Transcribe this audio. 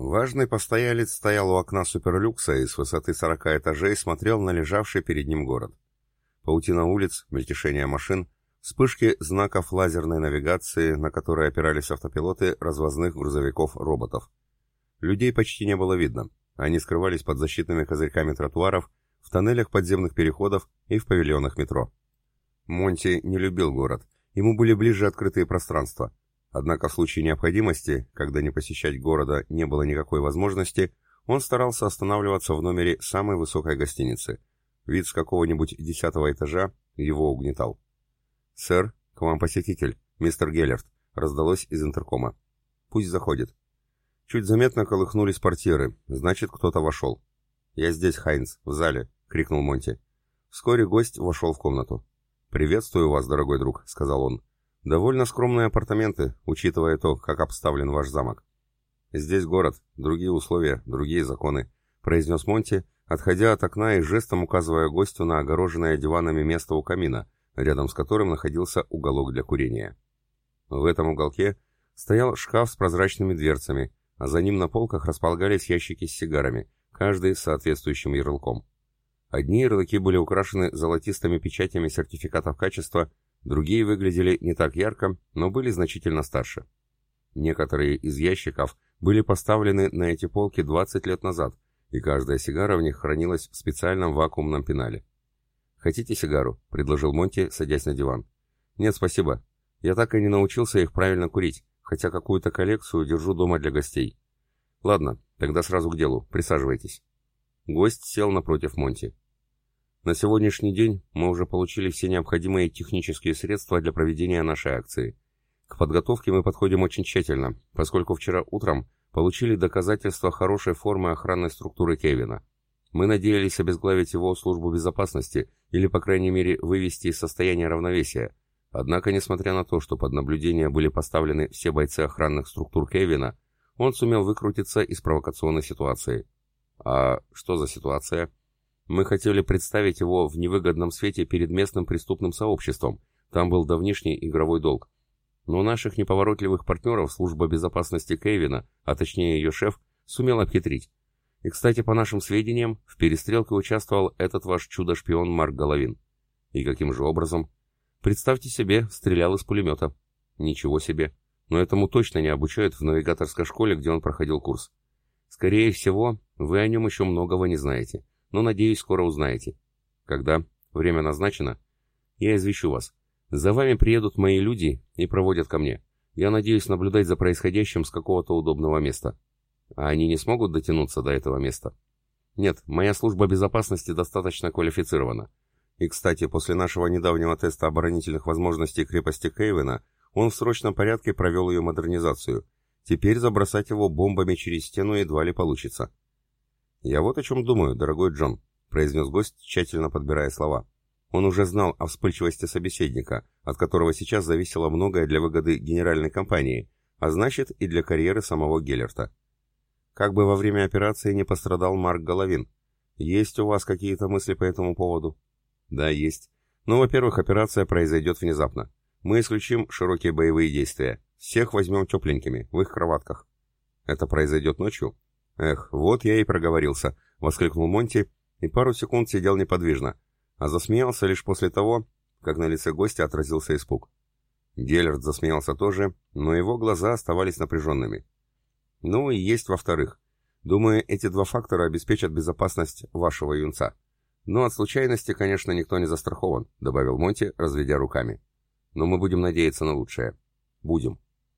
Важный постоялец стоял у окна суперлюкса и с высоты 40 этажей смотрел на лежавший перед ним город. Паутина улиц, мельтешение машин, вспышки знаков лазерной навигации, на которые опирались автопилоты развозных грузовиков-роботов. Людей почти не было видно. Они скрывались под защитными козырьками тротуаров, в тоннелях подземных переходов и в павильонах метро. Монти не любил город, ему были ближе открытые пространства. Однако в случае необходимости, когда не посещать города не было никакой возможности, он старался останавливаться в номере самой высокой гостиницы. Вид с какого-нибудь десятого этажа его угнетал. «Сэр, к вам посетитель, мистер Геллерт», — раздалось из интеркома. «Пусть заходит». Чуть заметно колыхнулись портьеры, значит, кто-то вошел. «Я здесь, Хайнц, в зале», — крикнул Монти. Вскоре гость вошел в комнату. «Приветствую вас, дорогой друг», — сказал он. Довольно скромные апартаменты, учитывая то, как обставлен ваш замок. Здесь город, другие условия, другие законы, произнес Монти, отходя от окна и жестом указывая гостю на огороженное диванами место у камина, рядом с которым находился уголок для курения. В этом уголке стоял шкаф с прозрачными дверцами, а за ним на полках располагались ящики с сигарами, каждый с соответствующим ярлыком. Одни ярлыки были украшены золотистыми печатями сертификатов качества, Другие выглядели не так ярко, но были значительно старше. Некоторые из ящиков были поставлены на эти полки 20 лет назад, и каждая сигара в них хранилась в специальном вакуумном пенале. «Хотите сигару?» — предложил Монти, садясь на диван. «Нет, спасибо. Я так и не научился их правильно курить, хотя какую-то коллекцию держу дома для гостей». «Ладно, тогда сразу к делу. Присаживайтесь». Гость сел напротив Монти. На сегодняшний день мы уже получили все необходимые технические средства для проведения нашей акции. К подготовке мы подходим очень тщательно, поскольку вчера утром получили доказательства хорошей формы охранной структуры Кевина. Мы надеялись обезглавить его службу безопасности или, по крайней мере, вывести из состояния равновесия. Однако, несмотря на то, что под наблюдение были поставлены все бойцы охранных структур Кевина, он сумел выкрутиться из провокационной ситуации. А что за ситуация? Мы хотели представить его в невыгодном свете перед местным преступным сообществом. Там был давнишний игровой долг. Но наших неповоротливых партнеров служба безопасности Кевина, а точнее ее шеф, сумел обхитрить. И, кстати, по нашим сведениям, в перестрелке участвовал этот ваш чудо-шпион Марк Головин. И каким же образом? Представьте себе, стрелял из пулемета. Ничего себе. Но этому точно не обучают в навигаторской школе, где он проходил курс. Скорее всего, вы о нем еще многого не знаете но, надеюсь, скоро узнаете. Когда? Время назначено? Я извещу вас. За вами приедут мои люди и проводят ко мне. Я надеюсь наблюдать за происходящим с какого-то удобного места. А они не смогут дотянуться до этого места? Нет, моя служба безопасности достаточно квалифицирована. И, кстати, после нашего недавнего теста оборонительных возможностей крепости Кейвена он в срочном порядке провел ее модернизацию. Теперь забросать его бомбами через стену едва ли получится. «Я вот о чем думаю, дорогой Джон», — произнес гость, тщательно подбирая слова. Он уже знал о вспыльчивости собеседника, от которого сейчас зависело многое для выгоды генеральной компании, а значит и для карьеры самого Геллерта. Как бы во время операции не пострадал Марк Головин. Есть у вас какие-то мысли по этому поводу? Да, есть. Ну, во-первых, операция произойдет внезапно. Мы исключим широкие боевые действия. Всех возьмем тепленькими, в их кроватках. Это произойдет ночью? «Эх, вот я и проговорился», — воскликнул Монти и пару секунд сидел неподвижно, а засмеялся лишь после того, как на лице гостя отразился испуг. Геллерт засмеялся тоже, но его глаза оставались напряженными. «Ну и есть во-вторых. Думаю, эти два фактора обеспечат безопасность вашего юнца. Но от случайности, конечно, никто не застрахован», — добавил Монти, разведя руками. «Но мы будем надеяться на лучшее». «Будем»,